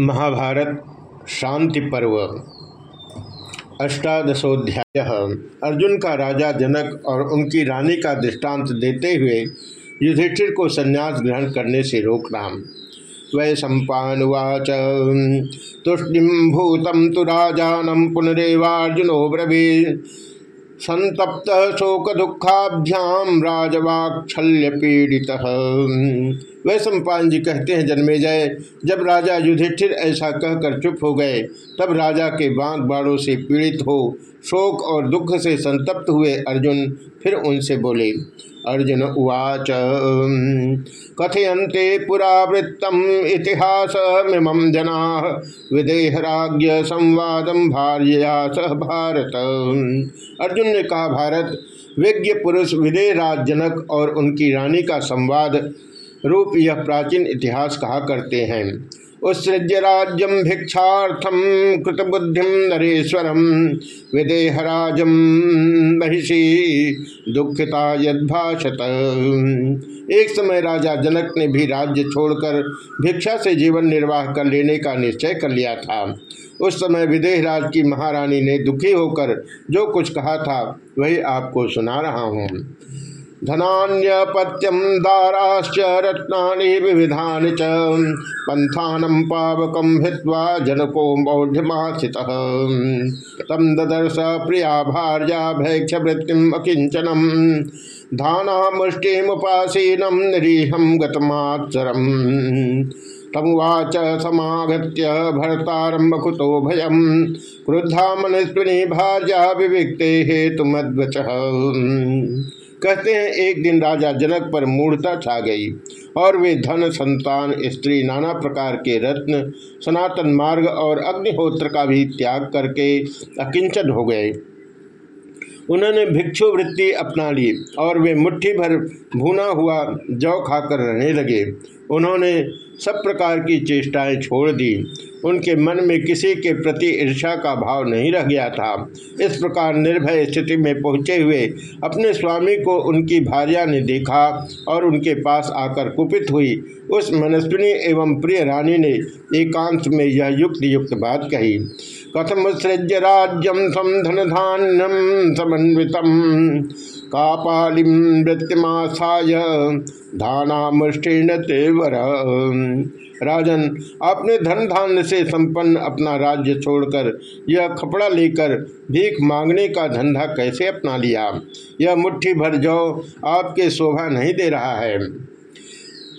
महाभारत, शांति पर्व, अष्टादशोध्याय। अर्जुन का राजा जनक और उनकी रानी का दृष्टांत देते हुए युधिष्ठिर को संन्यास ग्रहण करने से रोकना वै सम्पावाच तुष्टिम भूतम तो राजानम पुनरेवार्जुनो ब्रवी। संतप्त शोक दुखाभ्याम राजवाक्षल्य पीड़ित वह सम्पान जी कहते हैं, जन्मे जय जब राजा युधिष्ठिर ऐसा कहकर चुप हो गए, तब राजा के बांग बाड़ों से पीड़ित हो, शोक और दुख से संतप्त हुए अर्जुन फिर उनसे बोले, अर्जुन उवाच, कथयन्ते पुरावृत्तम इतिहास मिमम जना विदेहराज्य संवादम भार्या सह भारत। अर्जुन ने कहा, भारत, विज्ञ पुरुष विदेहराज जनक और उनकी रानी का संवाद रूप यह प्राचीन इतिहास कहा करते हैं। उत्सृज्य राज्यम भिक्षार्थम कृतबुद्धि नरेश्वरम विदेहराजम महिषी दुखिता यदभाषत। एक समय राजा जनक ने भी राज्य छोड़कर भिक्षा से जीवन निर्वाह कर लेने का निश्चय कर लिया था। उस समय विदेहराज की महारानी ने दुखी होकर जो कुछ कहा था, वही आपको सुना रहा हूँ। धनान्यपत्यम दाराश्च रत्ना विविधा च पंथानम पावकम हित्वा जनको मौढ़्यमास्थित तम ददर्श प्रिया भार्या भैक्ष वृत्तिम अकिंचनम धाना मुष्टिमुपासीनम निरीहम गतमाचरम तमुवाच समागत्य भरतारंभ कुतो भयम। क्रुद्धा मनस्विनी भार्या विविक्ते कहते हैं, एक दिन राजा जनक पर मूर्ता छा गई और वे धन, संतान, स्त्री, नाना प्रकार के रत्न, सनातन मार्ग और अग्निहोत्र का भी त्याग करके अकिंचन हो गए। उन्होंने भिक्षु वृत्ति अपना ली और वे मुट्ठी भर भूना हुआ जौ खाकर रहने लगे। उन्होंने सब प्रकार की चेष्टाएँ छोड़ दी। उनके मन में किसी के प्रति ईर्षा का भाव नहीं रह गया था। इस प्रकार निर्भय स्थिति में पहुँचे हुए अपने स्वामी को उनकी भार्या ने देखा और उनके पास आकर कुपित हुई। उस मनस्विनी एवं प्रिय रानी ने एकांत में यह युक्त युक्त बात कही। कथम सृज्य राज्यम सम धन धान्यम समन्वितम कापालिम वृत्तिमासाय धाना मुष्टिन तेवर। राजन, आपने धन धान्य से संपन्न अपना राज्य छोड़कर यह कपड़ा लेकर भीख मांगने का धंधा कैसे अपना लिया? यह मुट्ठी भर जाओ आपके शोभा नहीं दे रहा है।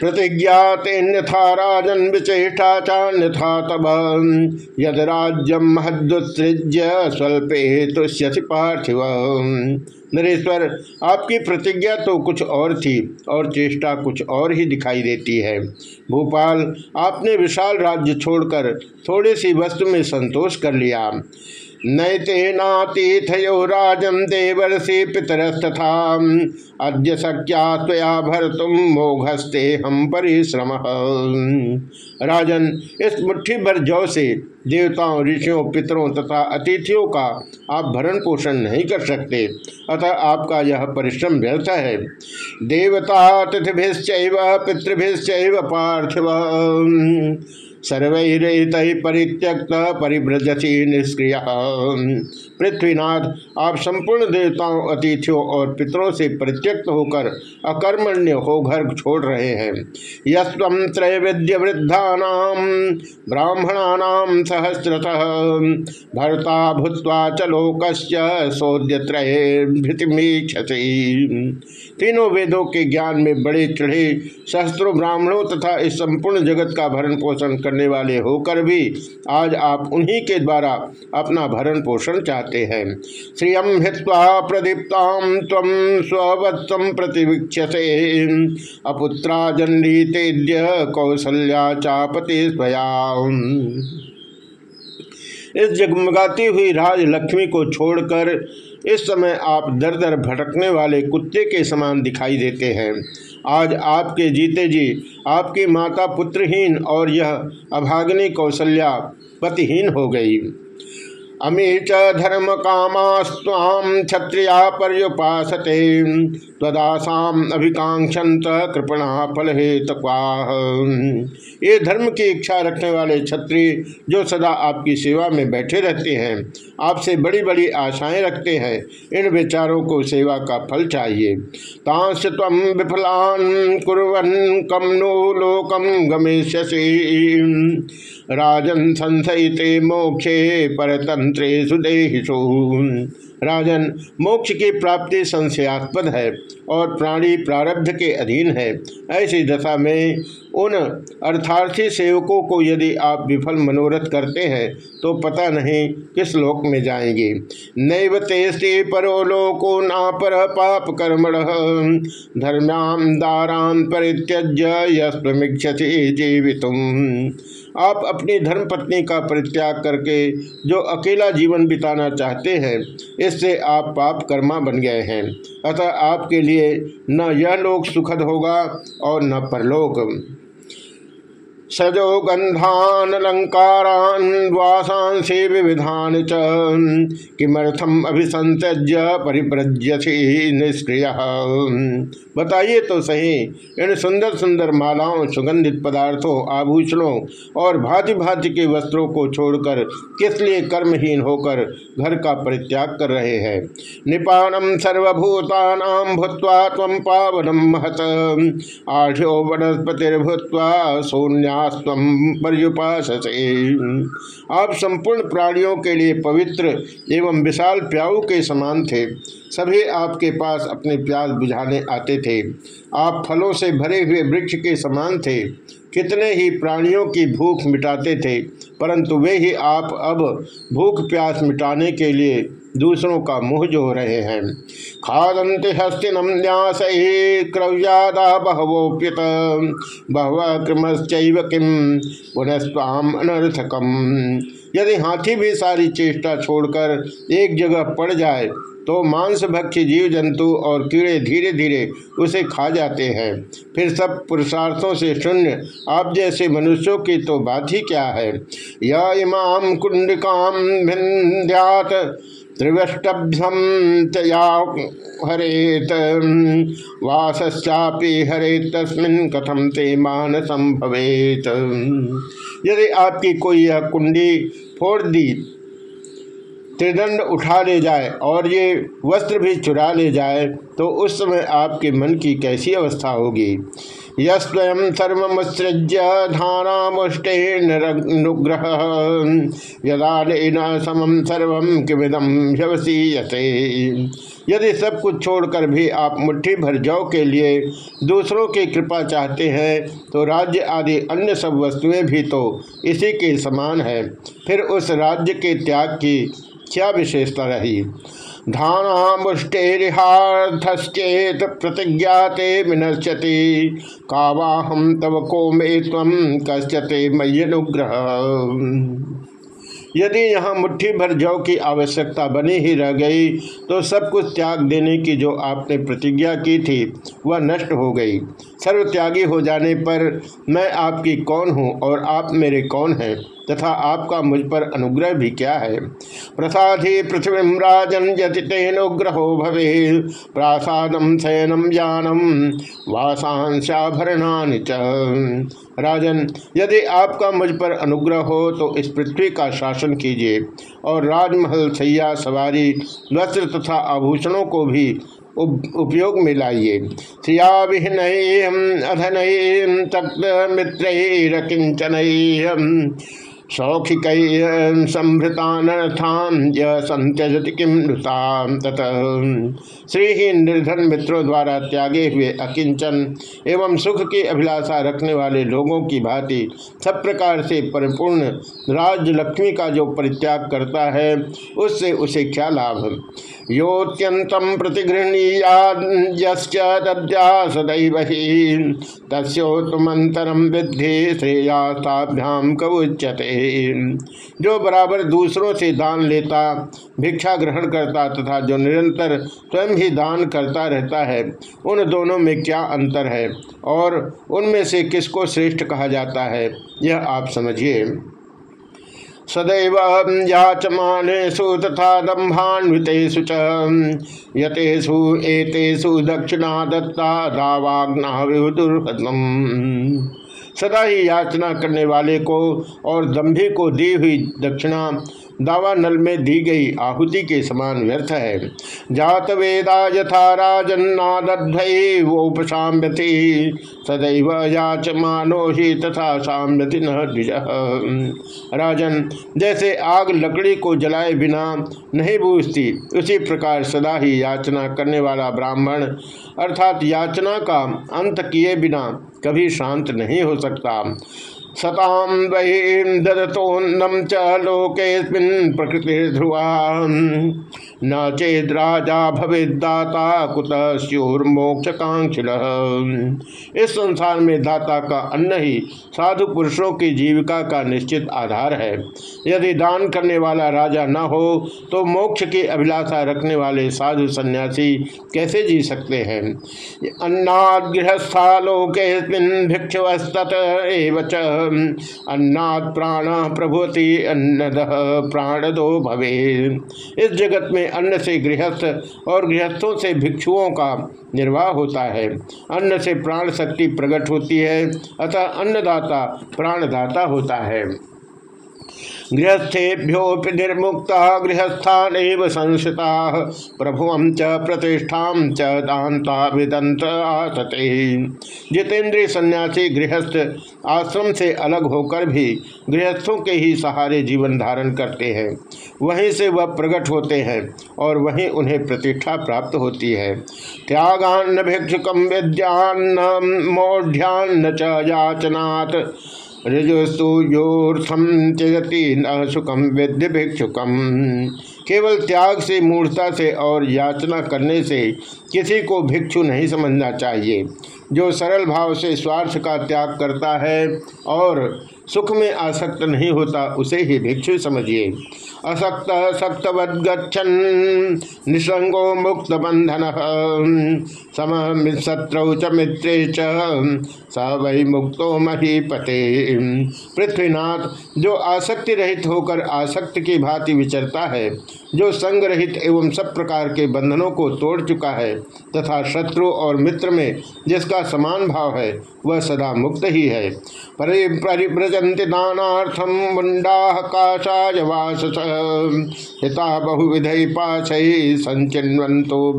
प्रतिज्ञातेन्यथा राजन चान्यथा तब। यद राज्यम महदुत्सृज्य पार्थिव। नरेश्वर, आपकी प्रतिज्ञा तो कुछ और थी और चेष्टा कुछ और ही दिखाई देती है। भोपाल, आपने विशाल राज्य छोड़कर थोड़ी सी वस्तु में संतोष कर लिया। नैतेनातीथयो राजन देवर्षि पितरस्तथा। अद्य शक्या त्वया मोघस्ते हम परिश्रम। राजन, इस मुट्ठी भर जौ से देवताओं, ऋषियों, पितरों तथा अतिथियों का आप भरण पोषण नहीं कर सकते। अतः आपका यह परिश्रम व्यर्थ है। देवता तिथिभिश्च पितृभिश्च पार्थिव। सर्वैरहित परित्यक्त परिभ्रजसी निष्क्रिय। पृथ्वीनाथ, आप संपूर्ण देवताओं, अतिथियों और पितरों से परित्यक्त होकर अकर्मण्य हो घर छोड़ रहे हैं। यस्व त्रैविद्य वृद्धा ब्राह्मणा सहस्रथ भरता भूत्वा च लोक सोद्य तीनों वेदों के ज्ञान में बड़े चढ़े सहस्त्रों ब्राह्मणों तथा इस संपूर्ण जगत का भरण पोषण करने वाले होकर भी आज आप उन्हीं के द्वारा अपना भरण पोषण चाहते हैं। श्रियम हित्वा प्रदीप्ताम तम स्वत्सम प्रतिवीक्षसे। अपुत्रा जन्नीतेद्य कौशल्या चापते स्वया। इस जगमगाती हुई राज लक्ष्मी को छोड़कर इस समय आप दर दर भटकने वाले कुत्ते के समान दिखाई देते हैं। आज आपके जीते जी, आपकी माता पुत्रहीन और यह अभाग्नि कौशल्या पतिहीन हो गई। अमी च धर्म कामास्वाम क्षत्रिया पर्युपासते। अभिकांक्षंत कृपणा फल हेत ये धर्म की इच्छा रखने वाले क्षत्रिय जो सदा आपकी सेवा में बैठे रहते हैं, आपसे बड़ी बड़ी आशाएँ रखते हैं, इन विचारों को सेवा का फल चाहिए। तांस तम विफलान कुरन कम नो लोकम गमेश्यसी राजन मोक्षे परतंत्रे सुदेशु राजन मोक्ष की प्राप्ति संशयास्पद है और प्राणी प्रारब्ध के अधीन है। ऐसी दशा में उन अर्थार्थी सेवकों को यदि आप विफल मनोरथ करते हैं तो पता नहीं किस लोक में जाएँगे। नैव तेस्ते परो लोको ना पर पाप कर्मण। धर्म्याम दाराम परित्यज्य यस्मिक्षति जीवित आप अपनी धर्म पत्नी का परित्याग करके जो अकेला जीवन बिताना चाहते हैं, इससे आप पाप कर्मा बन गए हैं। अतः आपके लिए न यह लोक सुखद होगा और न परलोक। सजो गंधान अलंकारान वासांसे विविधान च किमर्थम अभिसंत्यज्य परिव्रज्यसी निष्क्रिय? बताइए तो सही, इन सुंदर सुंदर मालाओं, सुगंधित पदार्थों, आभूषणों और भांति भांति के वस्त्रों को छोड़कर किस लिए कर्महीन होकर घर का परित्याग कर रहे हैं? निपानम सर्वभूतानाम भूत्वा तम पावनम महत। आढ़ो वनस्पतिर्भूत्वा शून्या आप संपूर्ण प्राणियों के लिए पवित्र एवं विशाल प्याऊ के समान थे। सभी आपके पास अपने प्यास बुझाने आते थे। आप फलों से भरे हुए वृक्ष के समान थे। कितने ही प्राणियों की भूख मिटाते थे, परंतु वे ही आप अब भूख प्यास मिटाने के लिए दूसरों का मुँह जो रहे हैं। खादंते हस्तिनम न्यास क्रव्यादा बहवोप्यत बहव क्रमश्चैव किम पुनस्वाम अनर्थकम यदि हाथी भी सारी चेष्टा छोड़कर एक जगह पड़ जाए तो मांस भक्ष जीव, जंतु और कीड़े धीरे धीरे उसे खा जाते हैं। फिर सब पुरुषार्थों से शून्य। आप जैसे मनुष्यों की तो बात ही क्या है? या इमाम कुंडिकाम भिन्यात त्रिवष्टभ्यम तया हरेत, वासश्चापी हरे तस्मिन कथम ते मान संभवेत यदि आपकी कोई यह कुंडी फोड़ दी त्रिदंड उठा ले जाए और ये वस्त्र भी चुरा ले जाए तो उस समय आपके मन की कैसी अवस्था होगी? यस्वयं सर्वमुत्सृज्य धानामुष्टेनुग्रह यदा समम सर्व किमिदम व्यवसीयते यदि सब कुछ छोड़कर भी आप मुट्ठी भर जौ के लिए दूसरों की कृपा चाहते हैं तो राज्य आदि अन्य सब वस्तुएँ भी तो इसी के समान है। फिर उस राज्य के त्याग की क्या विशेषता रही? धानामुष्टेरिहार्थश्चेत प्रतिज्ञाते विनश्यति। कावाहम तव को मे तम कश्यते मय्यनुग्रह। यदि यहाँ मुट्ठी भर जौ की आवश्यकता बनी ही रह गई तो सब कुछ त्याग देने की जो आपने प्रतिज्ञा की थी, वह नष्ट हो गई। सर्व त्यागी हो जाने पर मैं आपकी कौन हूँ और आप मेरे कौन हैं? तथा आपका मुझ पर अनुग्रह भी क्या है? प्रसादी पृथ्वी राजन यति तेनुग्रहो भवे प्रासादम शयनम जानम वासांशाभरणानि च। राजन, यदि आपका मुझ पर अनुग्रह हो तो इस पृथ्वी का शासन कीजिए। और राजमहल, सैया, सवारी, वस्त्र तथा आभूषणों को भी उपयोग में लाइए। श्रिया विहन अधन तक्त मित्र किंचन सौखिक संभृतानर्थान संत्यजति किम तत। श्रीहीन निर्धन मित्रों द्वारा त्यागे हुए अकिंचन एवं सुख की अभिलाषा रखने वाले लोगों की भांति सब प्रकार से परिपूर्ण राज लक्ष्मी का जो परित्याग करता है, उससे उसे क्या लाभ? योत्यंतम प्रतिगृहणीया सदैव ही विद्धि श्रेयाभ्याम कवुच्यते जो बराबर दूसरों से दान लेता, भिक्षा ग्रहण करता तथा जो निरंतर स्वयं ही दान करता रहता है, उन दोनों में क्या अंतर है? और उनमें से किसको श्रेष्ठ कहा जाता है? यह आप समझिए। सदैव याचमानेषु तथा दम्भान्वितेषु यतेषु एतेषु दक्षिणा दत्ता दावाग्ना दुर्हतम सदा ही याचना करने वाले को और दम्भी को दी हुई दक्षिणा दावा नल में दी गई आहुति के समान व्यर्थ है। जात वेदा यथा राजन्नादध्वोपशाम्यति सदैव याच मानो ही तथा साम्यति न राजन, जैसे आग लकड़ी को जलाए बिना नहीं बूझती, उसी प्रकार सदा ही याचना करने वाला ब्राह्मण, अर्थात याचना का अंत किए बिना कभी शांत नहीं हो सकता। सताम वही ददतोन्नम च लोके प्रकृति ध्रुवा न चेद राजा भविदाता कुत मोक्ष कांक्षिल इस संसार में दाता का अन्न ही साधु पुरुषों की जीविका का निश्चित आधार है। यदि दान करने वाला राजा न हो तो मोक्ष की अभिलाषा रखने वाले साधु सन्यासी कैसे जी सकते हैं? अन्नाद गृहस्था लोके भिक्षुवस्त अन्नाद प्राण प्रभुति अन्नद प्राणदो भवे इस जगत में अन्न से गृहस्थ और गृहस्थों से भिक्षुओं का निर्वाह होता है। अन्न से प्राण शक्ति प्रकट होती है, अतः अन्नदाता प्राणदाता होता है। गृहस्थेभ्योपि निर्मुक्ता गृहस्थान संस्थिता प्रभु च प्रतिष्ठा च दाता विदंत आसते जितेंद्रीय सन्यासी गृहस्थ आश्रम से अलग होकर भी गृहस्थों के ही सहारे जीवन धारण करते हैं। वहीं से वह प्रकट होते हैं और वहीं उन्हें प्रतिष्ठा प्राप्त होती है। त्यागान्न भिक्षुकम विद्यान्न च याचनात्। रजस्तु योर्थम त्यजति न सुखम विद्य भिक्षुकम केवल त्याग से, मूर्ता से और याचना करने से किसी को भिक्षु नहीं समझना चाहिए। जो सरल भाव से स्वार्थ का त्याग करता है और सुख में आसक्त नहीं होता, उसे ही भिक्षु समझिए। असक्त सक्तवद गच्छन निसंगो मुक्त बंधन सम शत्रु च मित्रे च, स वही मुक्तो महीपते। पृथ्वीनाथ, जो आसक्ति रहित होकर आसक्त की भांति विचरता है जो संग रहित एवं सब प्रकार के बंधनों को तोड़ चुका है, तथा शत्रु और मित्र में जिसका समान भाव है, वह सदा मुक्त ही है। परिव्रजंति दानार्थम मुंडा काशाय वास हिता बहुविधि पाशई संचिन्वंतो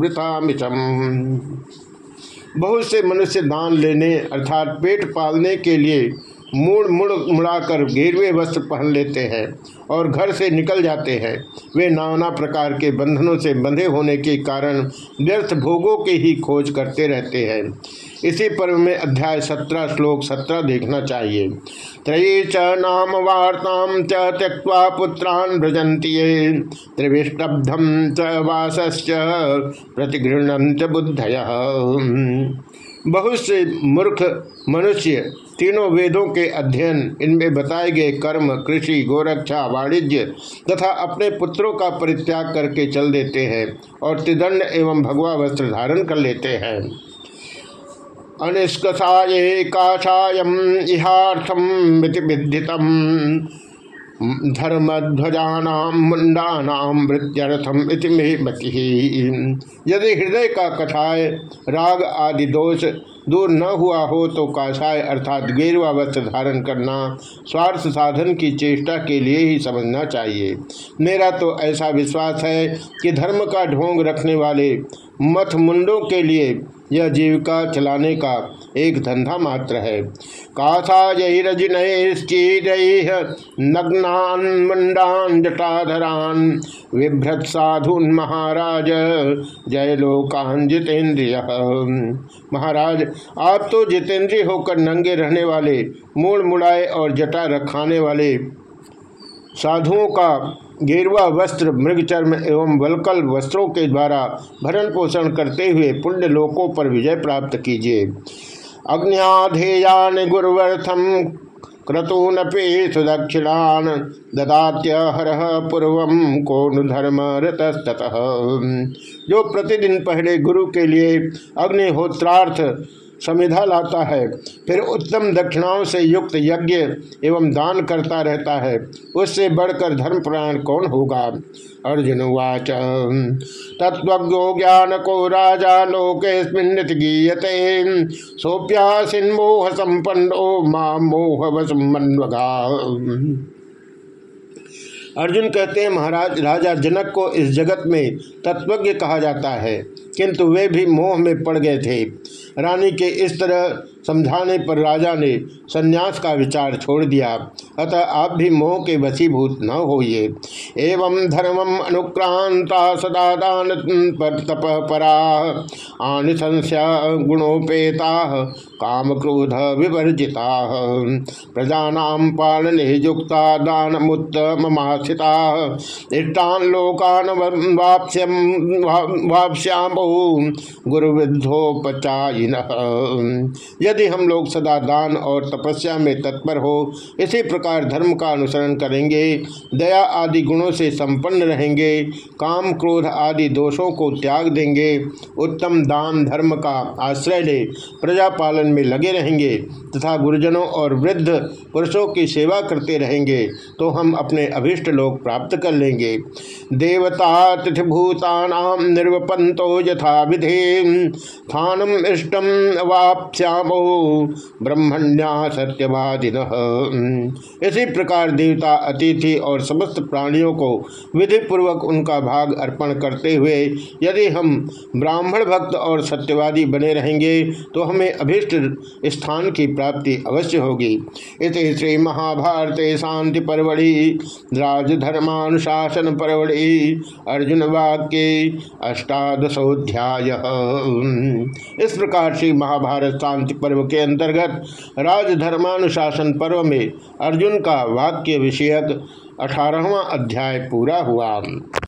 बहुत से मनुष्य दान लेने अर्थात पेट पालने के लिए मुड़ मुड़, मुड़ाकर गेरवे वस्त्र पहन लेते हैं और घर से निकल जाते हैं। वे नाना प्रकार के बंधनों से बंधे होने के कारण व्यर्थ भोगों की ही खोज करते रहते हैं। इसी पर्व में अध्याय सत्रह, श्लोक सत्रह देखना चाहिए। त्रयी च नाम वार्ता च त्यक्वा पुत्रान भ्रजंती त्रिविष्टब्धम च वास प्रतिगृहणंत बुद्धय। बहुत से मूर्ख मनुष्य तीनों वेदों के अध्ययन, इनमें बताए गए कर्म, कृषि, गोरक्षा, वाणिज्य तथा अपने पुत्रों का परित्याग करके चल देते हैं और त्रिदंड एवं भगवा वस्त्र धारण कर लेते हैं। अनिष्कसाये काषायम इहार्थम विधितम धर्मध्वजानाम मुंडानाम वृत्यर्थम यदि हृदय का कथाय राग आदि दोष दूर न हुआ हो तो काषाय अर्थात गेरुआ वस्त्र धारण करना, स्वार्थ साधन की चेष्टा के लिए ही समझना चाहिए। मेरा तो ऐसा विश्वास है कि धर्म का ढोंग रखने वाले मथ मुंडों के लिए यह जीविका चलाने का एक धंधा मात्र है। काथा नग्नान मुंडान जटाधरान विभ्रत साधुन महाराज। जय लोकान जितेंद्रिय महाराज, आप तो जितेंद्रिय होकर नंगे रहने वाले मूड मुड़ाए और जटा रखाने वाले साधुओं का गेरुआ वस्त्र, मृगचर्म एवं वलकल वस्त्रों के द्वारा भरण पोषण करते हुए पुण्य लोकों पर विजय प्राप्त कीजिए। अग्नियाधेयान गुरुवर्थम क्रतूनपि सुदक्षिणान ददात्य हर पूर्व को धर्म रतस्तः जो प्रतिदिन पहले गुरु के लिए अग्निहोत्रार्थ समिधा लाता है। फिर उत्तम दक्षिणाओं से युक्त यज्ञ एवं दान करता रहता है। उससे बढ़कर धर्म प्राण कौन होगा? अर्जुन उवाच। तत्वज्ञो ज्ञान को राजा लोकेस्मिन गीयते। सोप्यासिन्मोह संपन्नो मोह वसुमन्वगा अर्जुन कहते हैं, महाराज, राजा जनक को इस जगत में तत्वज्ञ कहा जाता है, किंतु वे भी मोह में पड़ गए थे। रानी के इस तरह समझाने पर राजा ने संन्यास का विचार छोड़ दिया। अतः आप भी मोह के वशीभूत न होइए। एवं धर्मम अनुक्रांता सदा दान पर तप परा। आनिशंस्या गुणोपेता काम क्रोध विवर्जिता। प्रजानाम पालने युक्ता दान मुत्तममास्थिता इष्टान लोकान वाप्स्यम वाप्स्यामो गुरुविद्धोपचायिन यदि हम लोग सदा दान और तपस्या में तत्पर हो, इसी प्रकार धर्म का अनुसरण करेंगे, दया आदि गुणों से संपन्न रहेंगे, काम क्रोध आदि दोषों को त्याग देंगे, उत्तम दान धर्म का आश्रय ले प्रजा पालन में लगे रहेंगे, तथा गुरुजनों और वृद्ध पुरुषों की सेवा करते रहेंगे तो हम अपने अभिष्ट लोग प्राप्त कर लेंगे। देवता तिथिभूतानाम निर्वपंतो यथा विधि स्थानम इष्टम वाप्यामो ब्रह्मण्या सत्यवादिन। इसी प्रकार देवता, अतिथि और समस्त प्राणियों को विधि पूर्वक उनका भाग अर्पण करते हुए, यदि हम ब्राह्मण भक्त और सत्यवादी बने रहेंगे तो हमें अभिष्ट स्थान की प्राप्ति अवश्य होगी। इस श्री महाभारत शांति परवड़ी, राजधर्मानुशासन परवड़ी, अर्जुन वाक्य अष्टादशोध्याय इस प्रकार से महाभारत शांति पर्व के अंतर्गत राजधर्मानुशासन पर्व में अर्जुन का वाक्य विषयक अठारहवा अध्याय पूरा हुआ।